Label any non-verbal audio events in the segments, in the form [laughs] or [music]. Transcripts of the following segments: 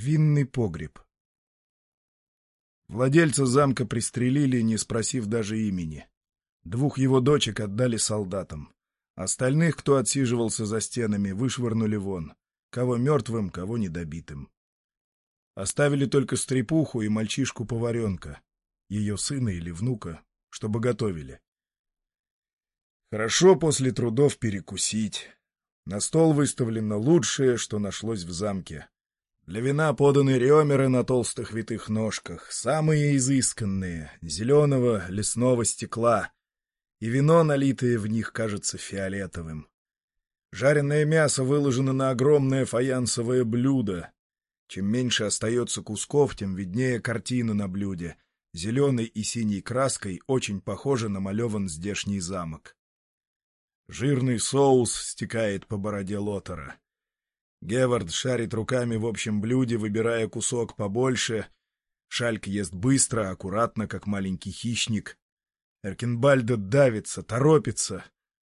Винный погреб. Владельца замка пристрелили, не спросив даже имени. Двух его дочек отдали солдатам. Остальных, кто отсиживался за стенами, вышвырнули вон. Кого мертвым, кого недобитым. Оставили только стрепуху и мальчишку-поваренка, ее сына или внука, чтобы готовили. Хорошо после трудов перекусить. На стол выставлено лучшее, что нашлось в замке. Для вина поданы ремеры на толстых витых ножках, самые изысканные, зеленого лесного стекла, и вино, налитое в них, кажется фиолетовым. Жареное мясо выложено на огромное фаянсовое блюдо. Чем меньше остается кусков, тем виднее картина на блюде. Зеленой и синей краской очень похоже намалеван здешний замок. Жирный соус стекает по бороде Лотера. Гевард шарит руками в общем блюде, выбирая кусок побольше. Шальк ест быстро, аккуратно, как маленький хищник. Эркенбальда давится, торопится.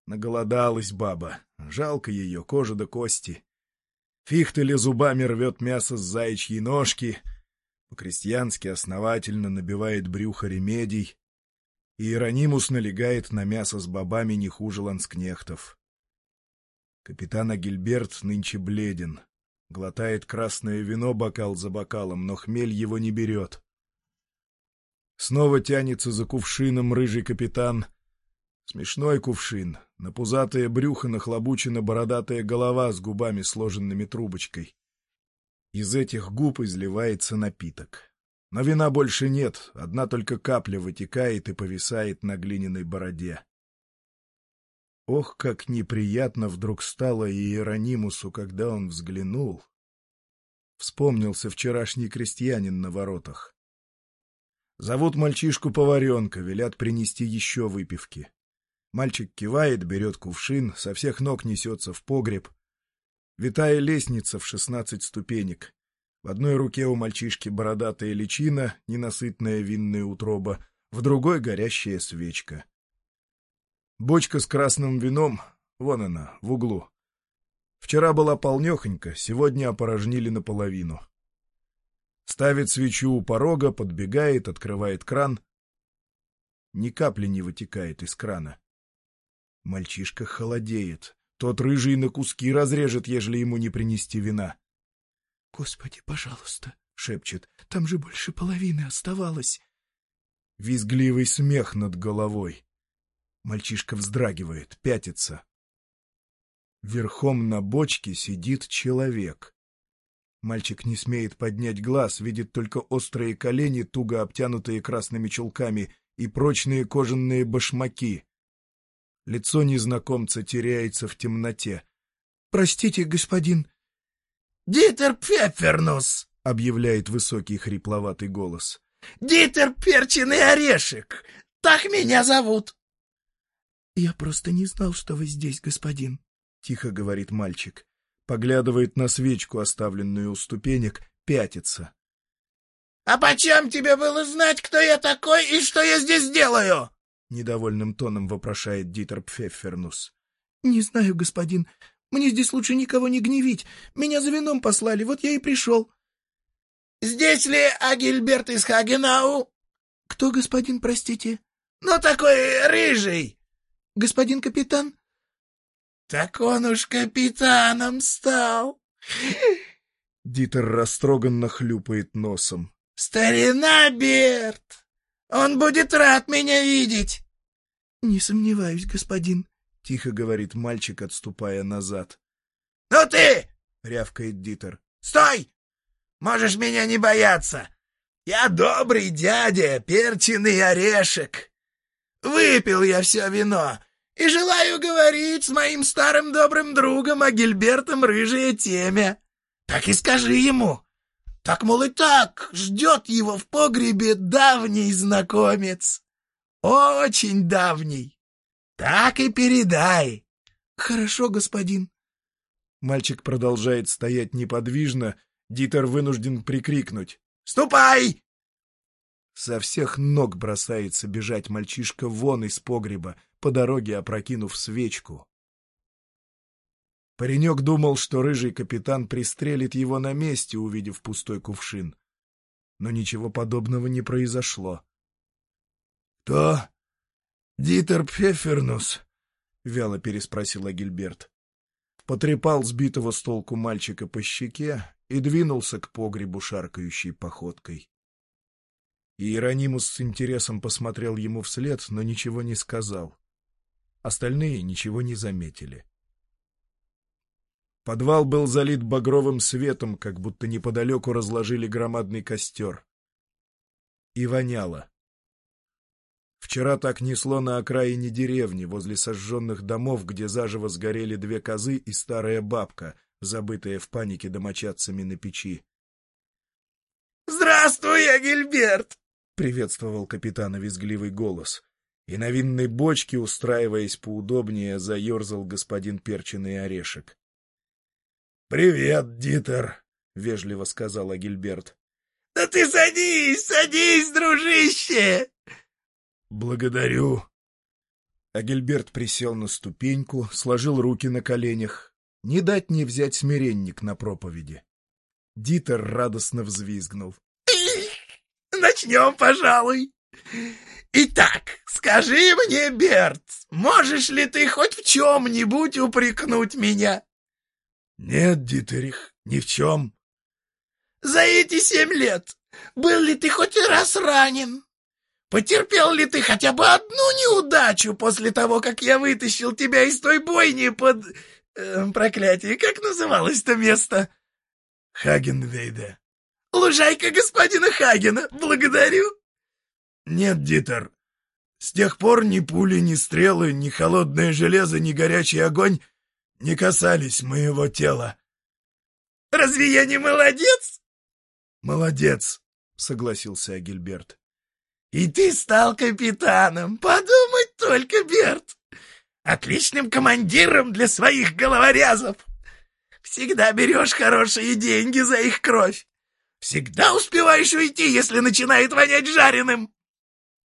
Наголодалась баба. Жалко ее, кожа до кости. Фихтеля зубами рвет мясо с заячьей ножки. По-крестьянски основательно набивает брюхо ремедий. Иеронимус налегает на мясо с бобами не хуже ланскнехтов. Капитан Агильберт нынче бледен. Глотает красное вино бокал за бокалом, но хмель его не берет. Снова тянется за кувшином рыжий капитан. Смешной кувшин. На пузатое брюхо нахлобучена бородатая голова с губами, сложенными трубочкой. Из этих губ изливается напиток. Но вина больше нет, одна только капля вытекает и повисает на глиняной бороде. Ох, как неприятно вдруг стало Иеронимусу, когда он взглянул. Вспомнился вчерашний крестьянин на воротах. Зовут мальчишку-поваренка, велят принести еще выпивки. Мальчик кивает, берет кувшин, со всех ног несется в погреб. Витая лестница в шестнадцать ступенек. В одной руке у мальчишки бородатая личина, ненасытная винная утроба, в другой — горящая свечка. Бочка с красным вином, вон она, в углу. Вчера была полнехонька, сегодня опорожнили наполовину. Ставит свечу у порога, подбегает, открывает кран. Ни капли не вытекает из крана. Мальчишка холодеет. Тот рыжий на куски разрежет, ежели ему не принести вина. — Господи, пожалуйста, — шепчет, — там же больше половины оставалось. Визгливый смех над головой. Мальчишка вздрагивает, пятится. Верхом на бочке сидит человек. Мальчик не смеет поднять глаз, видит только острые колени, туго обтянутые красными чулками, и прочные кожаные башмаки. Лицо незнакомца теряется в темноте. — Простите, господин. — Дитер Пфеффернус! — объявляет высокий хрипловатый голос. — Дитер Перченый Орешек! Так меня зовут! «Я просто не знал, что вы здесь, господин», — тихо говорит мальчик. Поглядывает на свечку, оставленную у ступенек, пятится. «А почем тебе было знать, кто я такой и что я здесь делаю?» — недовольным тоном вопрошает Дитер Пфеффернус. «Не знаю, господин. Мне здесь лучше никого не гневить. Меня за вином послали, вот я и пришел». «Здесь ли Агильберт из Хагенау?» «Кто, господин, простите?» «Ну, такой рыжий!» Господин капитан? — Так он уж капитаном стал. Дитер растроганно хлюпает носом. — Старина Берт! Он будет рад меня видеть! — Не сомневаюсь, господин, — тихо говорит мальчик, отступая назад. — Ну ты! — рявкает Дитер. — Стой! Можешь меня не бояться. Я добрый дядя, перченый орешек. Выпил я все вино и желаю говорить с моим старым добрым другом Агильбертом Рыжее Темя. Так и скажи ему. Так, мол, и так ждет его в погребе давний знакомец. Очень давний. Так и передай. Хорошо, господин. Мальчик продолжает стоять неподвижно. Дитер вынужден прикрикнуть. «Ступай!» Со всех ног бросается бежать мальчишка вон из погреба, по дороге опрокинув свечку. Паренек думал, что рыжий капитан пристрелит его на месте, увидев пустой кувшин. Но ничего подобного не произошло. — Кто? Дитер Пфефернус? — вяло переспросил Агильберт. Потрепал сбитого с толку мальчика по щеке и двинулся к погребу шаркающей походкой. Иеронимус с интересом посмотрел ему вслед, но ничего не сказал. Остальные ничего не заметили. Подвал был залит багровым светом, как будто неподалеку разложили громадный костер. И воняло. Вчера так несло на окраине деревни, возле сожженных домов, где заживо сгорели две козы и старая бабка, забытая в панике домочадцами на печи. «Здравствуй, Агильберт!» — приветствовал капитана визгливый голос. И на винной бочке, устраиваясь поудобнее, заерзал господин перченый орешек. «Привет, Дитер!» — вежливо сказал Агильберт. «Да ты садись, садись, дружище!» «Благодарю». Агильберт присел на ступеньку, сложил руки на коленях. Не дать не взять смиренник на проповеди. Дитер радостно взвизгнул. «Начнем, пожалуй. Итак, скажи мне, Берт, можешь ли ты хоть в чем-нибудь упрекнуть меня?» «Нет, Дитерих, ни в чем». «За эти семь лет был ли ты хоть раз ранен? Потерпел ли ты хотя бы одну неудачу после того, как я вытащил тебя из той бойни под... Э, проклятие, как называлось то место?» «Хагенвейде». «Лужайка господина Хагена, благодарю». «Нет, Дитер, с тех пор ни пули, ни стрелы, ни холодное железо, ни горячий огонь не касались моего тела. — Разве я не молодец? — Молодец, — согласился Агильберт. — И ты стал капитаном, подумать только, Берт. Отличным командиром для своих головорезов. Всегда берешь хорошие деньги за их кровь. Всегда успеваешь уйти, если начинает вонять жареным.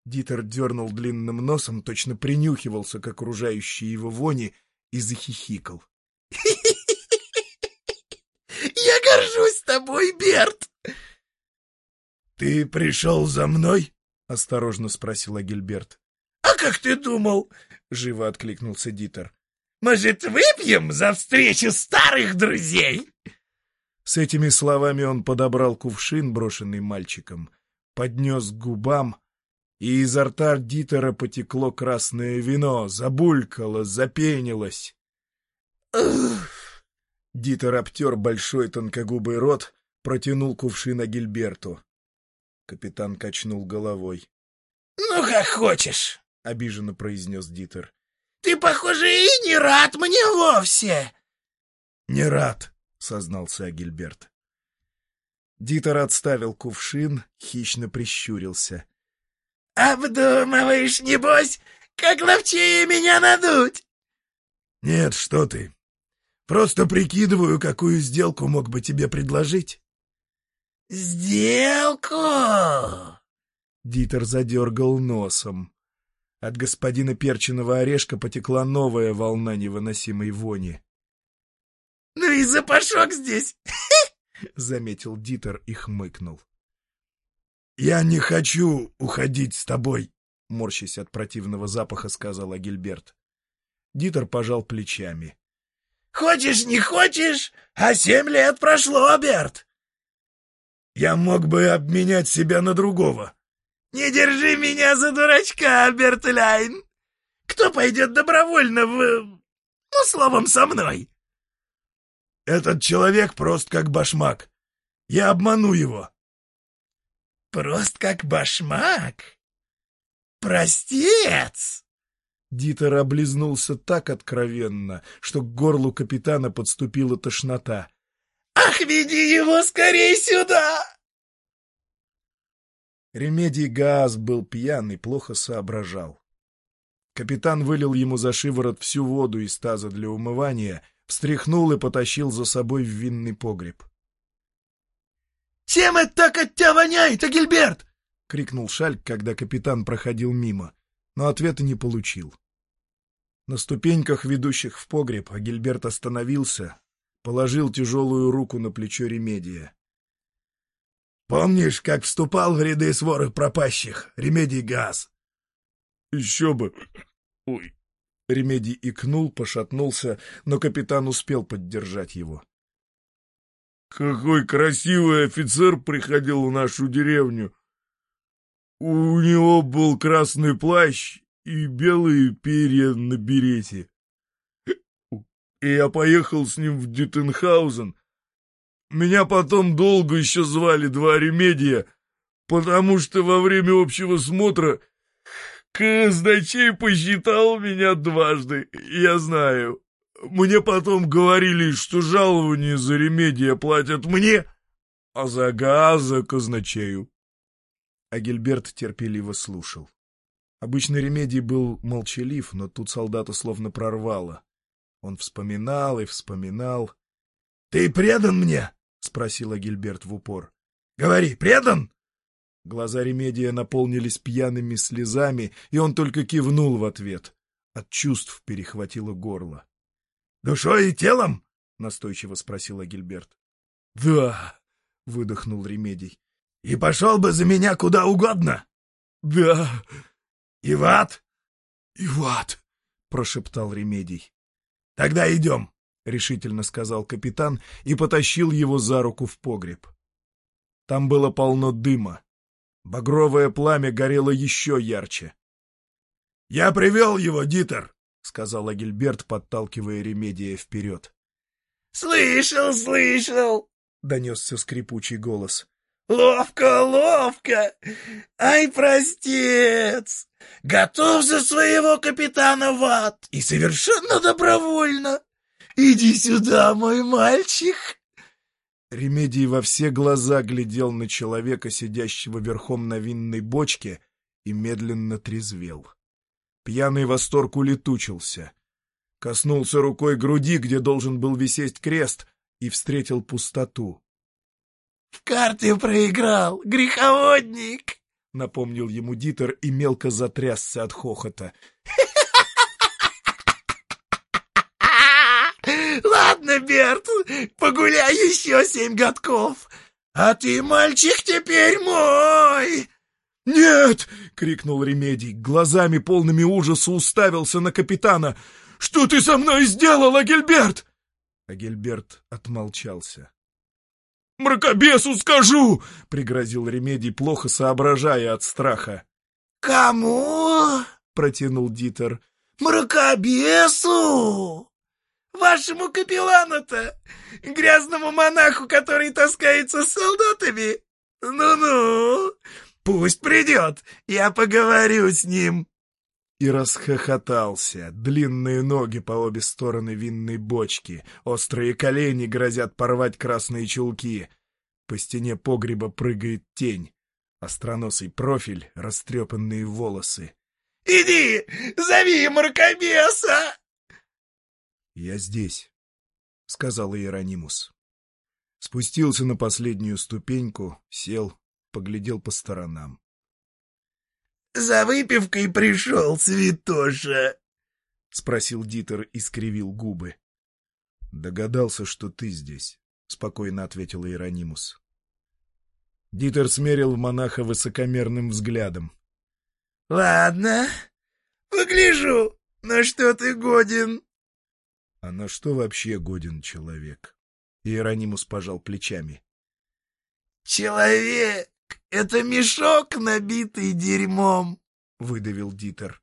Дитер дернул длинным носом, точно принюхивался к окружающей его вони, и захихикал. [laughs] «Я горжусь тобой, Берт!» «Ты пришел за мной?» — осторожно спросил Гильберт. «А как ты думал?» — живо откликнулся Дитер. «Может, выпьем за встречу старых друзей?» С этими словами он подобрал кувшин, брошенный мальчиком, поднес к губам и изо рта Дитера потекло красное вино, забулькало, запенилось. Дитер обтер большой тонкогубый рот, протянул кувшин Гильберту. Капитан качнул головой. — Ну, как хочешь, — обиженно произнес Дитер. — Ты, похоже, и не рад мне вовсе. — Не рад, — сознался Агильберт. Дитер отставил кувшин, хищно прищурился. «Обдумываешь, небось, как ловчее меня надуть?» «Нет, что ты. Просто прикидываю, какую сделку мог бы тебе предложить». «Сделку?» Дитер задергал носом. От господина перченого орешка потекла новая волна невыносимой вони. «Ну и запашок здесь!» [laughs] — заметил Дитер и хмыкнул. «Я не хочу уходить с тобой», — морщась от противного запаха, сказал Агильберт. Дитер пожал плечами. «Хочешь, не хочешь, а семь лет прошло, Берт!» «Я мог бы обменять себя на другого». «Не держи меня за дурачка, Берт Ляйн! Кто пойдет добровольно в... ну, словом, со мной?» «Этот человек прост как башмак. Я обману его». Прост как башмак? Простец!» Дитер облизнулся так откровенно, что к горлу капитана подступила тошнота. «Ах, веди его скорее сюда!» Ремедий Газ был пьян и плохо соображал. Капитан вылил ему за шиворот всю воду из таза для умывания, встряхнул и потащил за собой в винный погреб. «Чем это так от тебя воняет, Агильберт?» — крикнул Шальк, когда капитан проходил мимо, но ответа не получил. На ступеньках, ведущих в погреб, Агильберт остановился, положил тяжелую руку на плечо Ремедия. — Помнишь, как вступал в ряды своры пропащих, Ремедий Газ? — Еще бы. Ой. Ремедий икнул, пошатнулся, но капитан успел поддержать его. — Какой красивый офицер приходил в нашу деревню! У него был красный плащ и белые перья на берете. И я поехал с ним в Дюттенхаузен. Меня потом долго еще звали два ремедия, потому что во время общего смотра казначей посчитал меня дважды, я знаю. Мне потом говорили, что жалование за ремедия платят мне, а за газа казначею. А Гильберт терпеливо слушал. Обычно Ремедий был молчалив, но тут солдата словно прорвало. Он вспоминал и вспоминал. — Ты предан мне? — спросил Агильберт в упор. — Говори, предан? Глаза Ремедия наполнились пьяными слезами, и он только кивнул в ответ. От чувств перехватило горло. — Душой и телом? — настойчиво спросил Агильберт. — Да, — выдохнул Ремедий. — И пошел бы за меня куда угодно? — Да. «И в ад?» «И в ад!» — прошептал Ремедий. «Тогда идем!» — решительно сказал капитан и потащил его за руку в погреб. Там было полно дыма. Багровое пламя горело еще ярче. «Я привел его, Дитер!» — сказал Агильберт, подталкивая Ремедия вперед. «Слышал, слышал!» — донесся скрипучий голос. «Ловко, ловко! Ай, простец! Готов за своего капитана в ад и совершенно добровольно! Иди сюда, мой мальчик!» Ремедий во все глаза глядел на человека, сидящего верхом на винной бочке, и медленно трезвел. Пьяный восторг улетучился. Коснулся рукой груди, где должен был висеть крест, и встретил пустоту. «В карты проиграл, греховодник!» — напомнил ему Дитер и мелко затрясся от хохота. [laughs] «Ладно, Берт, погуляй еще семь годков, а ты, мальчик, теперь мой!» «Нет!» — крикнул Ремедий, глазами полными ужаса уставился на капитана. «Что ты со мной сделал, Агильберт?» Агильберт отмолчался. «Мракобесу скажу!» — пригрозил Ремедий, плохо соображая от страха. «Кому?» — протянул Дитер. «Мракобесу! Вашему капеллану-то! Грязному монаху, который таскается с солдатами! Ну-ну! Пусть придет, я поговорю с ним!» и расхохотался. Длинные ноги по обе стороны винной бочки, острые колени грозят порвать красные чулки. По стене погреба прыгает тень, остроносый профиль, растрепанные волосы. «Иди, зови мракобеса!» «Я здесь», — сказал Иеронимус. Спустился на последнюю ступеньку, сел, поглядел по сторонам. За выпивкой пришел, святоша? — спросил Дитер и скривил губы. — Догадался, что ты здесь, — спокойно ответил Иеронимус. Дитер смерил монаха высокомерным взглядом. — Ладно, погляжу, на что ты годен. — А на что вообще годен человек? Иеронимус пожал плечами. — Человек — Это мешок, набитый дерьмом, — выдавил Дитер.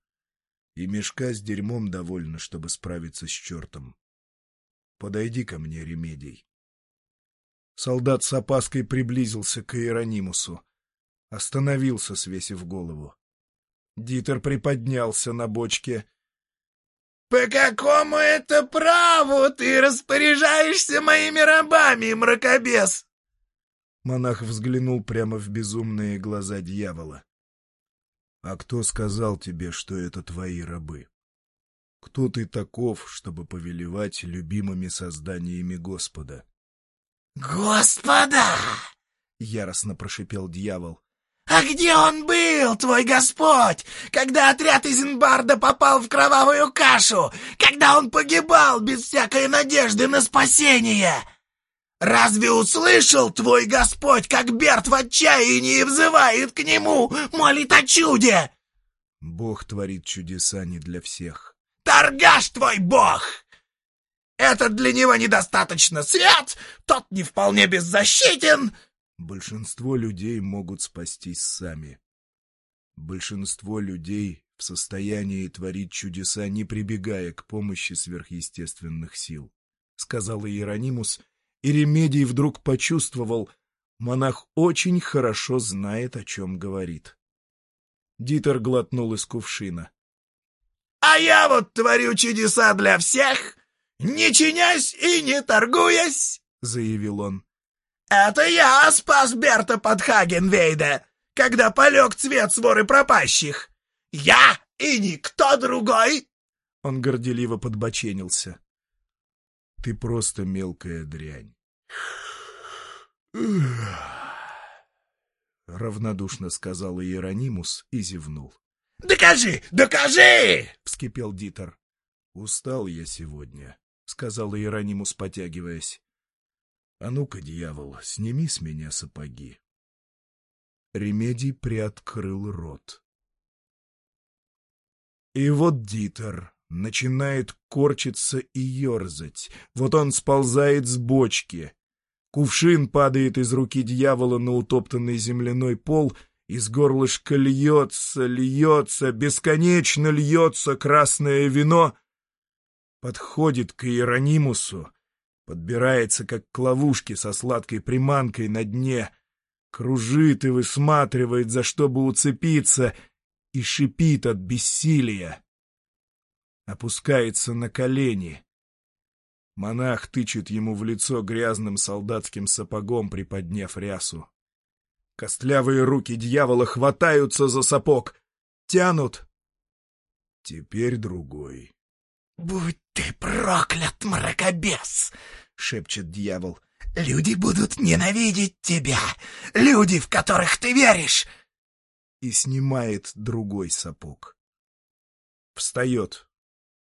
И мешка с дерьмом довольно, чтобы справиться с чертом. Подойди ко мне, Ремедий. Солдат с опаской приблизился к Иеронимусу. Остановился, свесив голову. Дитер приподнялся на бочке. — По какому это праву ты распоряжаешься моими рабами, мракобес? Монах взглянул прямо в безумные глаза дьявола. — А кто сказал тебе, что это твои рабы? Кто ты таков, чтобы повелевать любимыми созданиями Господа? — Господа! — яростно прошипел дьявол. А где он был, твой Господь, когда отряд Изенбарда попал в кровавую кашу, когда он погибал без всякой надежды на спасение? Разве услышал твой Господь, как Берт в отчаянии взывает к нему, молит о чуде? Бог творит чудеса не для всех. Торгаш твой Бог! Этот для него недостаточно свят, тот не вполне беззащитен. Большинство людей могут спастись сами. Большинство людей в состоянии творить чудеса, не прибегая к помощи сверхъестественных сил, — сказал Иеронимус, и Ремедий вдруг почувствовал, монах очень хорошо знает, о чем говорит. Дитер глотнул из кувшина. — А я вот творю чудеса для всех, не чинясь и не торгуясь, — заявил он. — Это я спас Берта под Хагенвейда, когда полег цвет своры пропащих. Я и никто другой. Он горделиво подбоченился. — Ты просто мелкая дрянь. — равнодушно сказал Иеронимус и зевнул. — Докажи! Докажи! — вскипел Дитер. — Устал я сегодня, — сказал Иеронимус, потягиваясь. — А ну-ка, дьявол, сними с меня сапоги. Ремедий приоткрыл рот. И вот Дитер начинает корчиться и ерзать. Вот он сползает с бочки. Кувшин падает из руки дьявола на утоптанный земляной пол, из горлышка льется, льется, бесконечно льется красное вино. Подходит к Иеронимусу, подбирается, как к ловушке со сладкой приманкой на дне, кружит и высматривает, за что бы уцепиться, и шипит от бессилия. Опускается на колени. Монах тычет ему в лицо грязным солдатским сапогом, приподняв рясу. Костлявые руки дьявола хватаются за сапог, тянут. Теперь другой. — Будь ты проклят, мракобес! — шепчет дьявол. — Люди будут ненавидеть тебя! Люди, в которых ты веришь! И снимает другой сапог. Встает.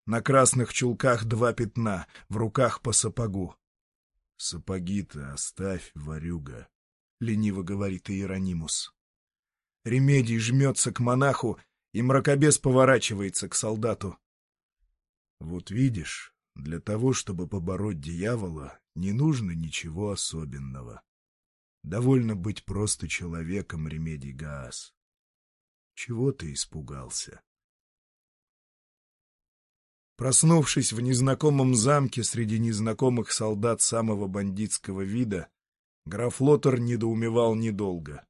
На красных чулках два пятна, в руках по сапогу. — Сапоги-то оставь, ворюга, — лениво говорит Иеронимус. Ремедий жмется к монаху, и мракобес поворачивается к солдату. — Вот видишь, для того, чтобы побороть дьявола, не нужно ничего особенного. Довольно быть просто человеком, Ремедий Гаас. Чего ты испугался? Проснувшись в незнакомом замке среди незнакомых солдат самого бандитского вида, граф Лотер недоумевал недолго.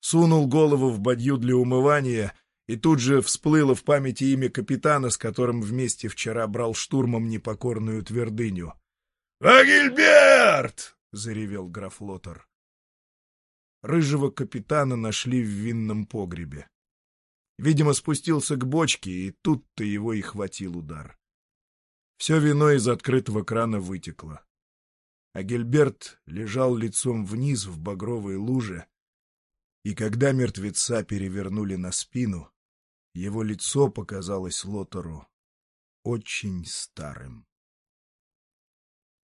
Сунул голову в бадью для умывания, и тут же всплыло в памяти имя капитана, с которым вместе вчера брал штурмом непокорную твердыню. «Агильберт!» — заревел граф Лотер. Рыжего капитана нашли в винном погребе. Видимо, спустился к бочке, и тут-то его и хватил удар. Все вино из открытого крана вытекло. А Гельберт лежал лицом вниз в багровой луже, и когда мертвеца перевернули на спину, его лицо показалось Лотеру очень старым.